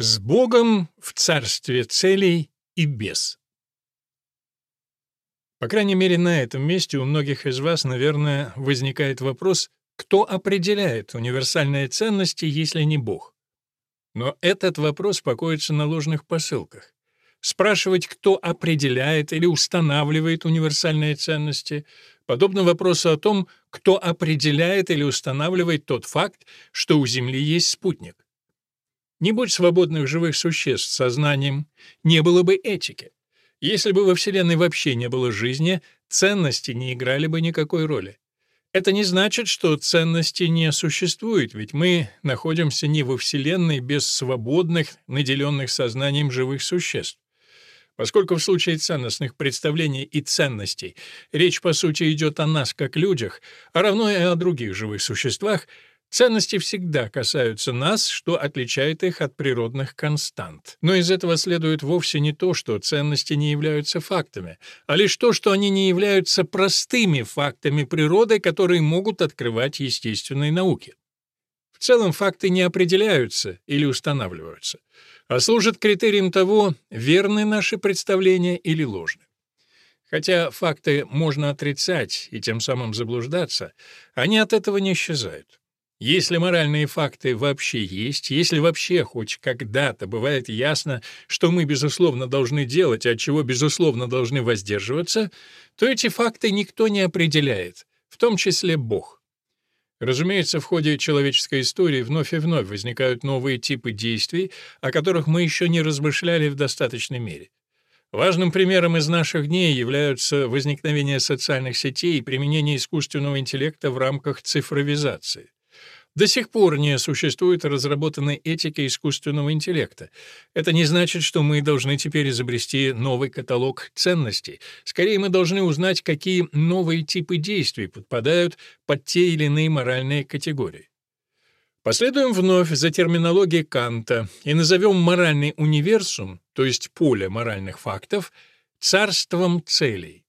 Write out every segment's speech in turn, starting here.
С Богом в царстве целей и без. По крайней мере, на этом месте у многих из вас, наверное, возникает вопрос, кто определяет универсальные ценности, если не Бог? Но этот вопрос покоится на ложных посылках. Спрашивать, кто определяет или устанавливает универсальные ценности, подобно вопросу о том, кто определяет или устанавливает тот факт, что у Земли есть спутник. Не будь свободных живых существ сознанием, не было бы этики. Если бы во Вселенной вообще не было жизни, ценности не играли бы никакой роли. Это не значит, что ценности не существует, ведь мы находимся не во Вселенной без свободных, наделенных сознанием живых существ. Поскольку в случае ценностных представлений и ценностей речь, по сути, идет о нас как людях, а равно и о других живых существах, Ценности всегда касаются нас, что отличает их от природных констант. Но из этого следует вовсе не то, что ценности не являются фактами, а лишь то, что они не являются простыми фактами природы, которые могут открывать естественные науки. В целом факты не определяются или устанавливаются, а служат критерием того, верны наши представления или ложны. Хотя факты можно отрицать и тем самым заблуждаться, они от этого не исчезают. Если моральные факты вообще есть, если вообще хоть когда-то бывает ясно, что мы, безусловно, должны делать, от чего, безусловно, должны воздерживаться, то эти факты никто не определяет, в том числе Бог. Разумеется, в ходе человеческой истории вновь и вновь возникают новые типы действий, о которых мы еще не размышляли в достаточной мере. Важным примером из наших дней являются возникновение социальных сетей и применение искусственного интеллекта в рамках цифровизации. До сих пор не существует разработанной этики искусственного интеллекта. Это не значит, что мы должны теперь изобрести новый каталог ценностей. Скорее, мы должны узнать, какие новые типы действий подпадают под те или иные моральные категории. Последуем вновь за терминологией Канта и назовем моральный универсум, то есть поле моральных фактов, царством целей.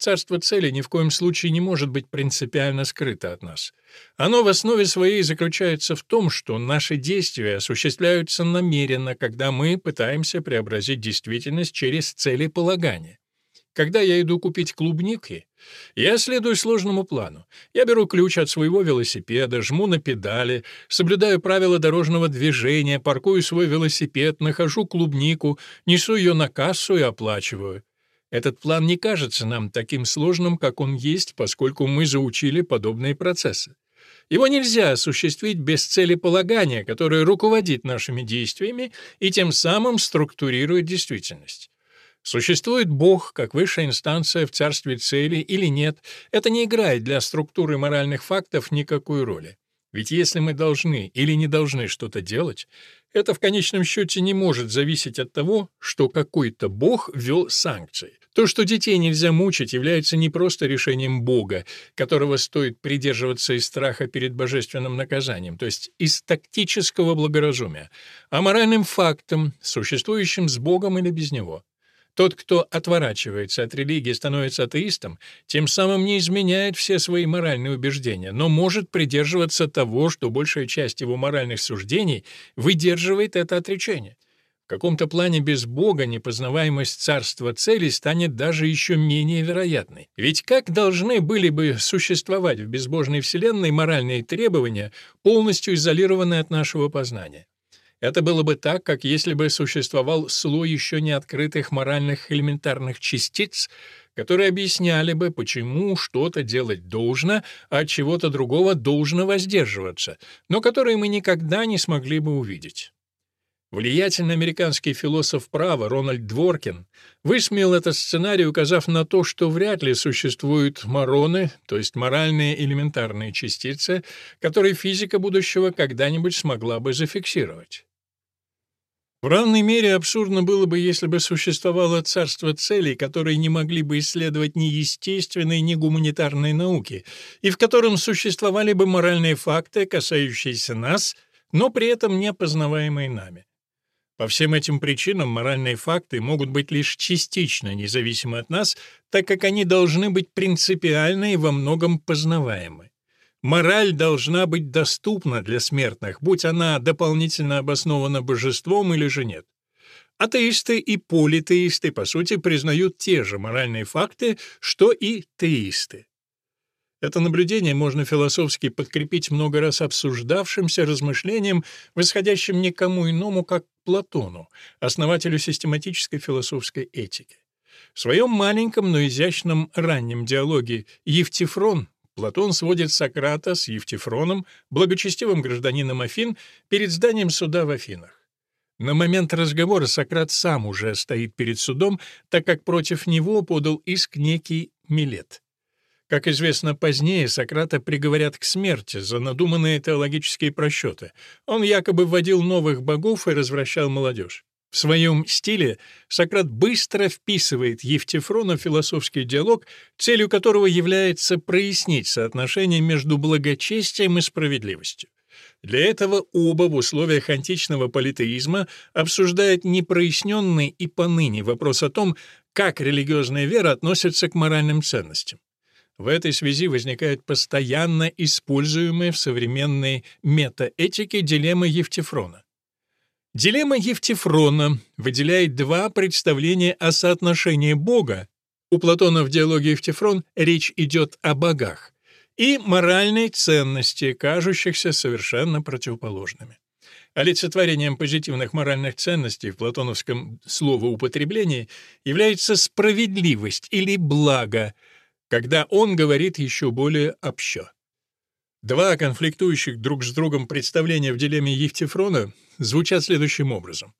Царство цели ни в коем случае не может быть принципиально скрыто от нас. Оно в основе своей заключается в том, что наши действия осуществляются намеренно, когда мы пытаемся преобразить действительность через целеполагание. Когда я иду купить клубники, я следую сложному плану. Я беру ключ от своего велосипеда, жму на педали, соблюдаю правила дорожного движения, паркую свой велосипед, нахожу клубнику, несу ее на кассу и оплачиваю. Этот план не кажется нам таким сложным, как он есть, поскольку мы заучили подобные процессы. Его нельзя осуществить без целеполагания, которое руководит нашими действиями и тем самым структурирует действительность. Существует Бог как высшая инстанция в царстве цели или нет, это не играет для структуры моральных фактов никакой роли. Ведь если мы должны или не должны что-то делать, это в конечном счете не может зависеть от того, что какой-то бог ввел санкции. То, что детей нельзя мучить, является не просто решением Бога, которого стоит придерживаться из страха перед божественным наказанием, то есть из тактического благоразумия, а моральным фактом, существующим с Богом или без него. Тот, кто отворачивается от религии, становится атеистом, тем самым не изменяет все свои моральные убеждения, но может придерживаться того, что большая часть его моральных суждений выдерживает это отречение. Каком-то плане без Бога непознаваемость царства целей станет даже еще менее вероятной. Ведь как должны были бы существовать в безбожной вселенной моральные требования, полностью изолированные от нашего познания? Это было бы так, как если бы существовал слой еще не открытых моральных элементарных частиц, которые объясняли бы, почему что-то делать должно, а от чего-то другого должно воздерживаться, но которые мы никогда не смогли бы увидеть. Влиятельный американский философ права Рональд Дворкин высмеял этот сценарий, указав на то, что вряд ли существуют мороны, то есть моральные элементарные частицы, которые физика будущего когда-нибудь смогла бы зафиксировать. В равной мере абсурдно было бы, если бы существовало царство целей, которые не могли бы исследовать ни естественные, ни гуманитарные науки, и в котором существовали бы моральные факты, касающиеся нас, но при этом не познаваемые нами. По всем этим причинам моральные факты могут быть лишь частично независимы от нас, так как они должны быть принципиально и во многом познаваемы. Мораль должна быть доступна для смертных, будь она дополнительно обоснована божеством или же нет. Атеисты и политеисты, по сути, признают те же моральные факты, что и теисты. Это наблюдение можно философски подкрепить много раз обсуждавшимся размышлением, восходящим никому иному, как Платону, основателю систематической философской этики. В своем маленьком, но изящном раннем диалоге «Евтифрон» Платон сводит Сократа с Евтифроном, благочестивым гражданином Афин, перед зданием суда в Афинах. На момент разговора Сократ сам уже стоит перед судом, так как против него подал иск некий Милет. Как известно, позднее Сократа приговорят к смерти за надуманные теологические просчеты. Он якобы вводил новых богов и развращал молодежь. В своем стиле Сократ быстро вписывает Евтифрона в философский диалог, целью которого является прояснить соотношение между благочестием и справедливостью. Для этого оба в условиях античного политеизма обсуждают непроясненный и поныне вопрос о том, как религиозная вера относится к моральным ценностям. В этой связи возникает постоянно используемая в современной метаэтике дилемма Евтифрона. Дилемма Евтифрона выделяет два представления о соотношении Бога. У Платона в диалоге Евтифрон речь идет о богах и моральной ценности, кажущихся совершенно противоположными. Олицетворением позитивных моральных ценностей в платоновском словоупотреблении является справедливость или благо, когда он говорит еще более общо. Два конфликтующих друг с другом представления в дилемме Евтифрона звучат следующим образом.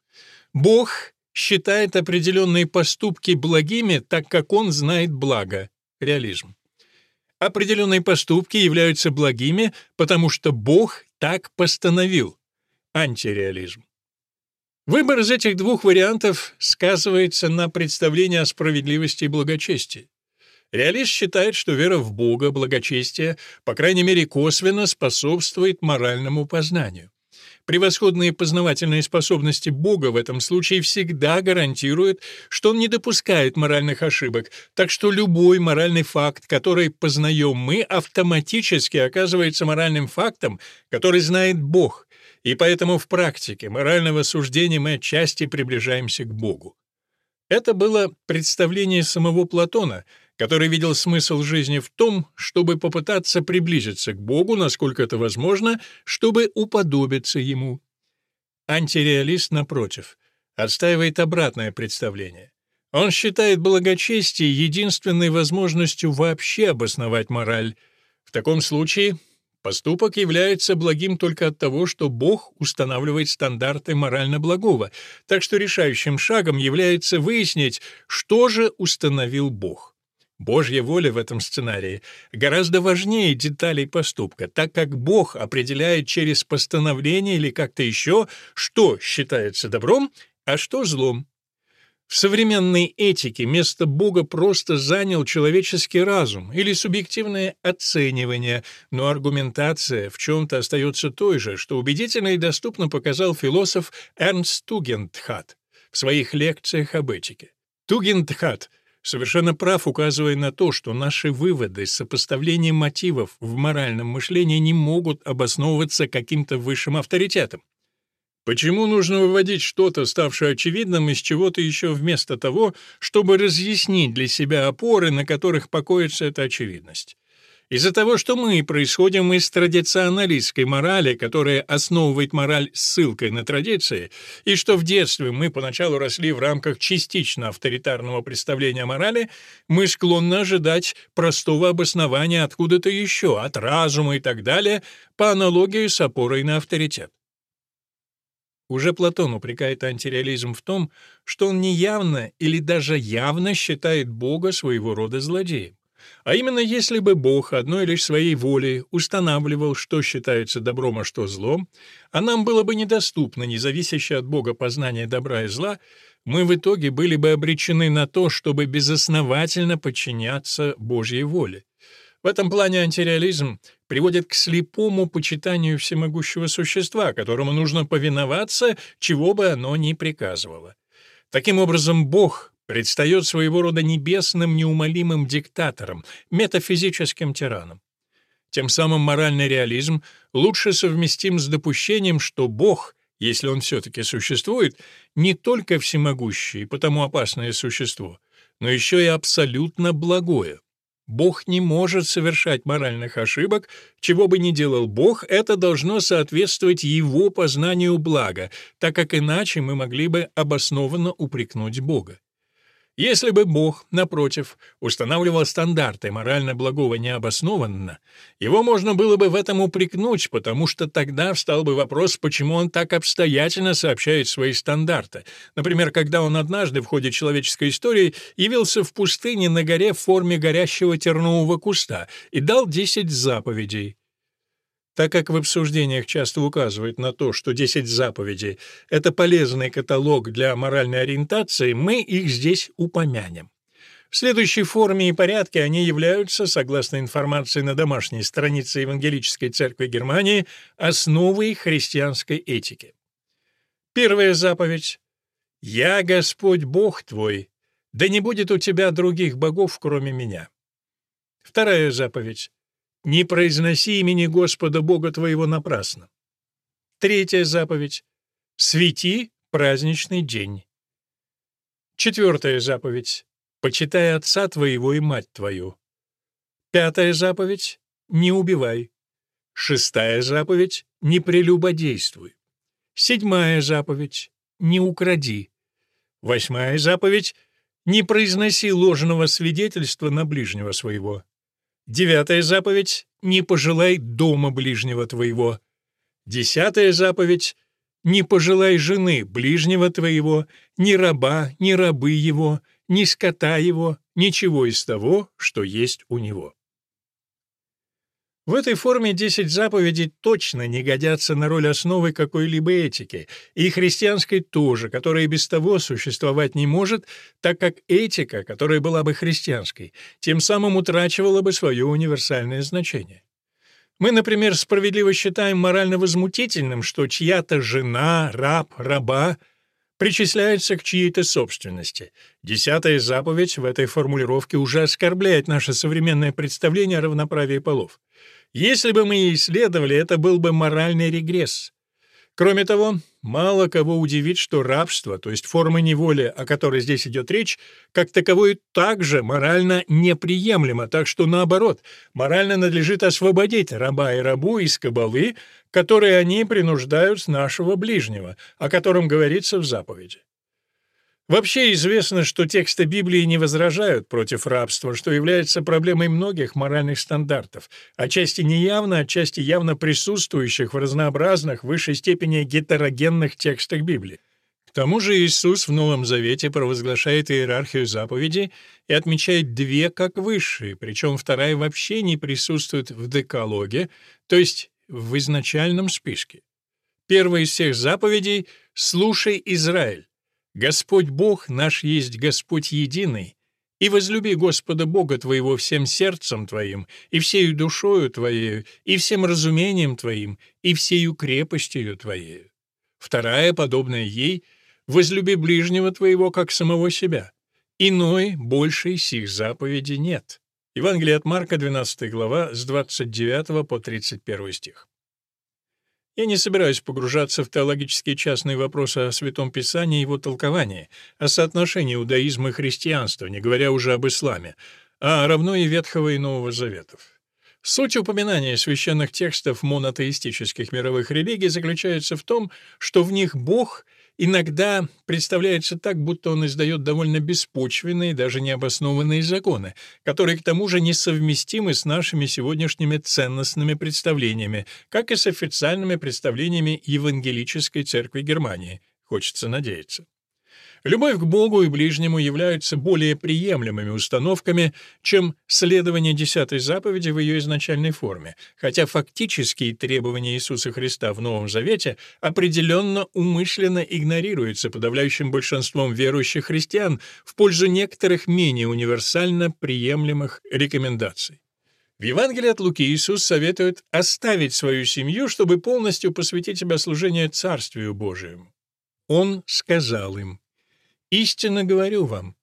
Бог считает определенные поступки благими, так как он знает благо, реализм. Определенные поступки являются благими, потому что Бог так постановил. Антиреализм. Выбор из этих двух вариантов сказывается на представлении о справедливости и благочестии. Реалист считает, что вера в Бога, благочестие, по крайней мере косвенно способствует моральному познанию. Превосходные познавательные способности Бога в этом случае всегда гарантируют, что Он не допускает моральных ошибок, так что любой моральный факт, который познаем мы, автоматически оказывается моральным фактом, который знает Бог, и поэтому в практике морального суждения мы отчасти приближаемся к Богу. Это было представление самого Платона, который видел смысл жизни в том, чтобы попытаться приблизиться к Богу, насколько это возможно, чтобы уподобиться Ему. Антиреалист, напротив, отстаивает обратное представление. Он считает благочестие единственной возможностью вообще обосновать мораль. В таком случае поступок является благим только от того, что Бог устанавливает стандарты морально благого, так что решающим шагом является выяснить, что же установил Бог. Божья воля в этом сценарии гораздо важнее деталей поступка, так как Бог определяет через постановление или как-то еще, что считается добром, а что злом. В современной этике место Бога просто занял человеческий разум или субъективное оценивание, но аргументация в чем-то остается той же, что убедительно и доступно показал философ Эрнст Тугентхат в своих лекциях об этике. Тугентхат — совершенно прав, указывая на то, что наши выводы с сопоставлением мотивов в моральном мышлении не могут обосновываться каким-то высшим авторитетом. Почему нужно выводить что-то, ставшее очевидным, из чего-то еще вместо того, чтобы разъяснить для себя опоры, на которых покоится эта очевидность? Из-за того, что мы происходим из традиционалистской морали, которая основывает мораль ссылкой на традиции, и что в детстве мы поначалу росли в рамках частично авторитарного представления о морали, мы склонны ожидать простого обоснования откуда-то еще, от разума и так далее, по аналогии с опорой на авторитет. Уже Платон упрекает антиреализм в том, что он неявно или даже явно считает Бога своего рода злодеем. А именно, если бы Бог одной лишь своей волей устанавливал, что считается добром, а что злом, а нам было бы недоступно, независящее от Бога познание добра и зла, мы в итоге были бы обречены на то, чтобы безосновательно подчиняться Божьей воле. В этом плане антиреализм приводит к слепому почитанию всемогущего существа, которому нужно повиноваться, чего бы оно ни приказывало. Таким образом, Бог предстает своего рода небесным неумолимым диктатором, метафизическим тираном. Тем самым моральный реализм лучше совместим с допущением, что Бог, если он все-таки существует, не только всемогущий и потому опасное существо, но еще и абсолютно благое. Бог не может совершать моральных ошибок, чего бы ни делал Бог, это должно соответствовать его познанию блага, так как иначе мы могли бы обоснованно упрекнуть Бога. Если бы Бог, напротив, устанавливал стандарты морально благого необоснованно, его можно было бы в этом упрекнуть, потому что тогда встал бы вопрос, почему он так обстоятельно сообщает свои стандарты. Например, когда он однажды в ходе человеческой истории явился в пустыне на горе в форме горящего тернового куста и дал десять заповедей. Так как в обсуждениях часто указывают на то, что 10 заповедей — это полезный каталог для моральной ориентации, мы их здесь упомянем. В следующей форме и порядке они являются, согласно информации на домашней странице Евангелической Церкви Германии, основой христианской этики. Первая заповедь — «Я Господь Бог твой, да не будет у тебя других богов, кроме меня». Вторая заповедь не произноси имени Господа Бога твоего напрасно. Третья заповедь. Свети праздничный день. Четвертая заповедь. Почитай отца твоего и мать твою. Пятая заповедь. Не убивай. Шестая заповедь. Не прелюбодействуй. Седьмая заповедь. Не укради. Восьмая заповедь. Не произноси ложного свидетельства на ближнего своего. Девятая заповедь — не пожелай дома ближнего твоего. Десятая заповедь — не пожелай жены ближнего твоего, ни раба, ни рабы его, ни скота его, ничего из того, что есть у него. В этой форме десять заповедей точно не годятся на роль основы какой-либо этики, и христианской тоже, которая без того существовать не может, так как этика, которая была бы христианской, тем самым утрачивала бы свое универсальное значение. Мы, например, справедливо считаем морально возмутительным, что чья-то жена, раб, раба причисляется к чьей-то собственности. Десятая заповедь в этой формулировке уже оскорбляет наше современное представление о равноправии полов. Если бы мы исследовали, это был бы моральный регресс. Кроме того, мало кого удивит, что рабство, то есть форма неволи, о которой здесь идет речь, как таковое также морально неприемлемо, так что наоборот, морально надлежит освободить раба и рабу из кабалы, которые они принуждают нашего ближнего, о котором говорится в заповеди. Вообще известно, что тексты Библии не возражают против рабства, что является проблемой многих моральных стандартов, отчасти неявно, отчасти явно присутствующих в разнообразных, высшей степени гетерогенных текстах Библии. К тому же Иисус в Новом Завете провозглашает иерархию заповедей и отмечает две как высшие, причем вторая вообще не присутствует в декалоге, то есть в изначальном списке. Первая из всех заповедей — «Слушай, Израиль». Господь Бог наш есть Господь единый, и возлюби Господа Бога твоего всем сердцем твоим, и всею душою твоею, и всем разумением твоим, и всею крепостью твоею. Вторая, подобная ей, возлюби ближнего твоего, как самого себя. Иной, большей сих заповеди нет. Евангелие от Марка, 12 глава, с 29 по 31 стих. Я не собираюсь погружаться в теологические частные вопросы о Святом Писании и его толковании, о соотношении иудаизма и христианства, не говоря уже об исламе, а равно и Ветхого и Нового Заветов. Суть упоминания священных текстов монотеистических мировых религий заключается в том, что в них Бог — Иногда представляется так, будто он издает довольно беспочвенные, даже необоснованные законы, которые к тому же несовместимы с нашими сегодняшними ценностными представлениями, как и с официальными представлениями Евангелической Церкви Германии, хочется надеяться. Любовь к Богу и ближнему являются более приемлемыми установками, чем следование десятой заповеди в ее изначальной форме, хотя фактические требования Иисуса Христа в Новом Завете определенно умышленно игнорируются подавляющим большинством верующих христиан в пользу некоторых менее универсально приемлемых рекомендаций. В Евангелии от Луки Иисус советует оставить свою семью, чтобы полностью посвятить себя служению Царствию Божиему. Он сказал им, Истинно говорю вам,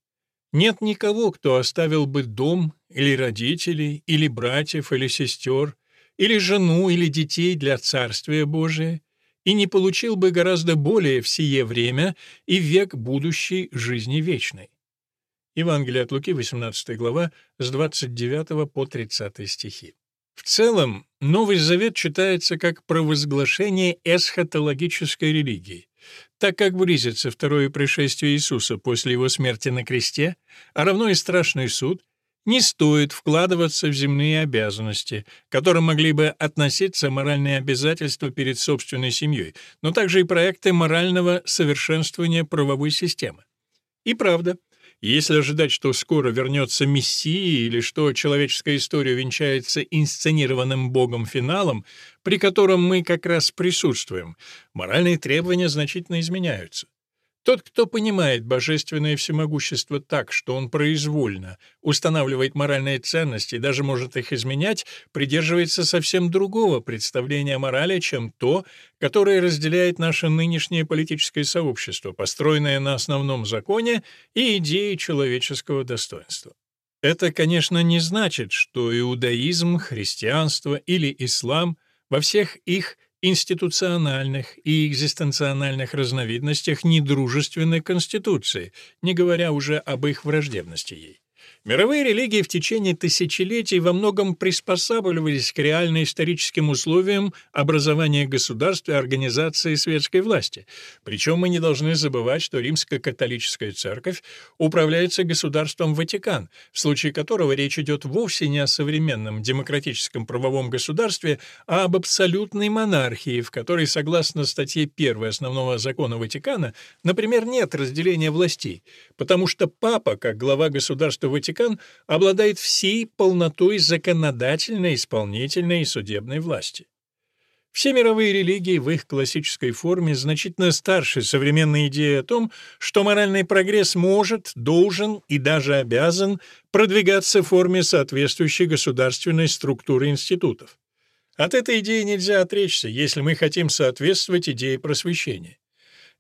нет никого, кто оставил бы дом или родителей, или братьев, или сестер, или жену, или детей для Царствия Божия, и не получил бы гораздо более в сие время и век будущей жизни вечной. Евангелие от Луки, 18 глава, с 29 по 30 стихи. В целом, Новый Завет читается как провозглашение эсхатологической религии, так как близится второе пришествие Иисуса после его смерти на кресте, а равно и страшный суд, не стоит вкладываться в земные обязанности, которым могли бы относиться моральные обязательства перед собственной семьей, но также и проекты морального совершенствования правовой системы. И правда, если ожидать, что скоро вернется Мессия или что человеческая история венчается инсценированным Богом финалом, при котором мы как раз присутствуем, моральные требования значительно изменяются. Тот, кто понимает божественное всемогущество так, что он произвольно устанавливает моральные ценности и даже может их изменять, придерживается совсем другого представления о морали, чем то, которое разделяет наше нынешнее политическое сообщество, построенное на основном законе и идее человеческого достоинства. Это, конечно, не значит, что иудаизм, христианство или ислам во всех их институциональных и экзистенциональных разновидностях недружественной конституции, не говоря уже об их враждебности ей. Мировые религии в течение тысячелетий во многом приспосабливались к реально-историческим условиям образования государства и организации светской власти. Причем мы не должны забывать, что римско-католическая церковь управляется государством Ватикан, в случае которого речь идет вовсе не о современном демократическом правовом государстве, а об абсолютной монархии, в которой, согласно статье 1 основного закона Ватикана, например, нет разделения властей, потому что папа, как глава государства Ватикана, Ватикан обладает всей полнотой законодательной, исполнительной и судебной власти. Все мировые религии в их классической форме значительно старше современной идеи о том, что моральный прогресс может, должен и даже обязан продвигаться в форме соответствующей государственной структуры институтов. От этой идеи нельзя отречься, если мы хотим соответствовать идее просвещения.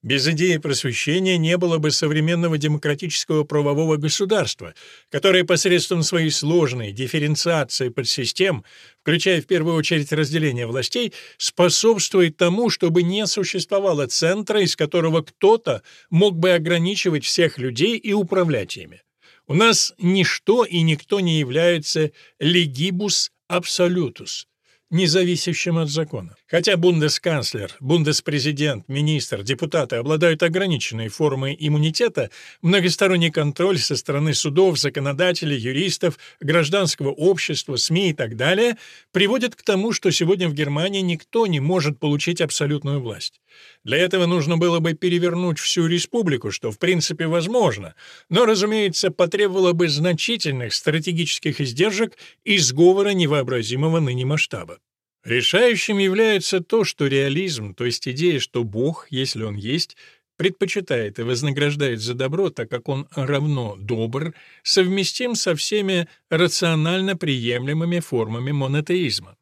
Без идеи просвещения не было бы современного демократического правового государства, которое посредством своей сложной дифференциации подсистем, включая в первую очередь разделение властей, способствует тому, чтобы не существовало центра, из которого кто-то мог бы ограничивать всех людей и управлять ими. У нас ничто и никто не является legibus absolutus, независящим от закона. Хотя бундесканцлер, бундеспрезидент, министр, депутаты обладают ограниченной формой иммунитета, многосторонний контроль со стороны судов, законодателей, юристов, гражданского общества, СМИ и так далее приводит к тому, что сегодня в Германии никто не может получить абсолютную власть. Для этого нужно было бы перевернуть всю республику, что в принципе возможно, но, разумеется, потребовало бы значительных стратегических издержек и сговора невообразимого ныне масштаба. Решающим является то, что реализм, то есть идея, что Бог, если Он есть, предпочитает и вознаграждает за добро, так как он равно добр, совместим со всеми рационально приемлемыми формами монотеизма.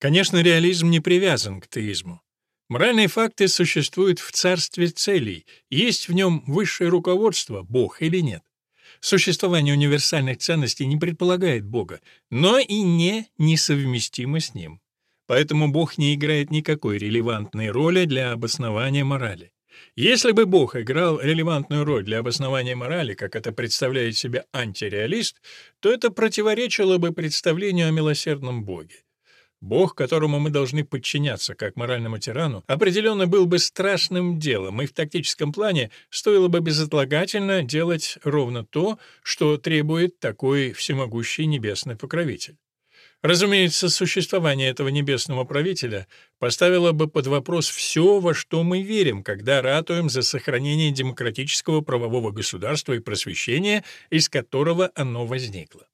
Конечно, реализм не привязан к теизму. Моральные факты существуют в царстве целей, есть в нем высшее руководство, Бог или нет. Существование универсальных ценностей не предполагает Бога, но и не несовместимо с Ним. Поэтому Бог не играет никакой релевантной роли для обоснования морали. Если бы Бог играл релевантную роль для обоснования морали, как это представляет себе антиреалист, то это противоречило бы представлению о милосердном Боге. Бог, которому мы должны подчиняться как моральному тирану, определенно был бы страшным делом, и в тактическом плане стоило бы безотлагательно делать ровно то, что требует такой всемогущий небесный покровитель. Разумеется, существование этого небесного правителя поставило бы под вопрос все, во что мы верим, когда ратуем за сохранение демократического правового государства и просвещения, из которого оно возникло.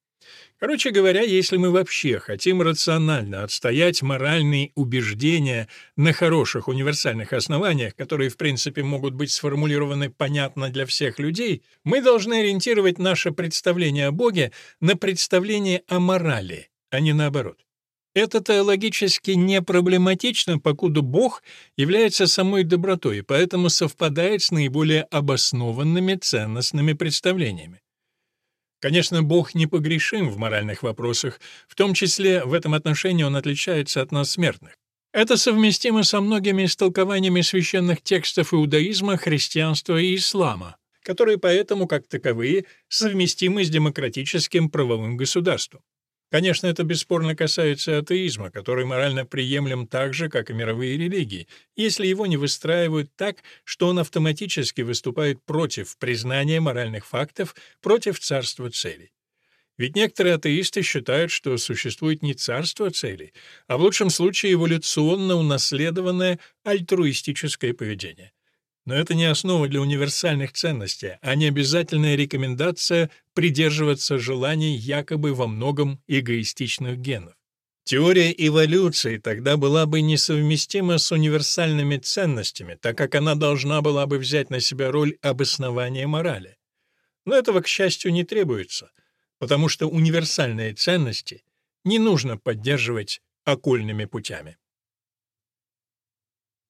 Короче говоря, если мы вообще хотим рационально отстоять моральные убеждения на хороших универсальных основаниях, которые, в принципе, могут быть сформулированы понятно для всех людей, мы должны ориентировать наше представление о Боге на представление о морали, а не наоборот. Это теологически не проблематично, покуда Бог является самой добротой поэтому совпадает с наиболее обоснованными ценностными представлениями. Конечно, Бог непогрешим в моральных вопросах, в том числе в этом отношении он отличается от нас смертных. Это совместимо со многими истолкованиями священных текстов иудаизма, христианства и ислама, которые поэтому, как таковые, совместимы с демократическим правовым государством. Конечно, это бесспорно касается атеизма, который морально приемлем так же, как и мировые религии, если его не выстраивают так, что он автоматически выступает против признания моральных фактов, против царства целей. Ведь некоторые атеисты считают, что существует не царство целей, а в лучшем случае эволюционно унаследованное альтруистическое поведение. Но это не основа для универсальных ценностей, а не обязательная рекомендация придерживаться желаний якобы во многом эгоистичных генов. Теория эволюции тогда была бы несовместима с универсальными ценностями, так как она должна была бы взять на себя роль обоснования морали. Но этого, к счастью, не требуется — потому что универсальные ценности не нужно поддерживать окольными путями.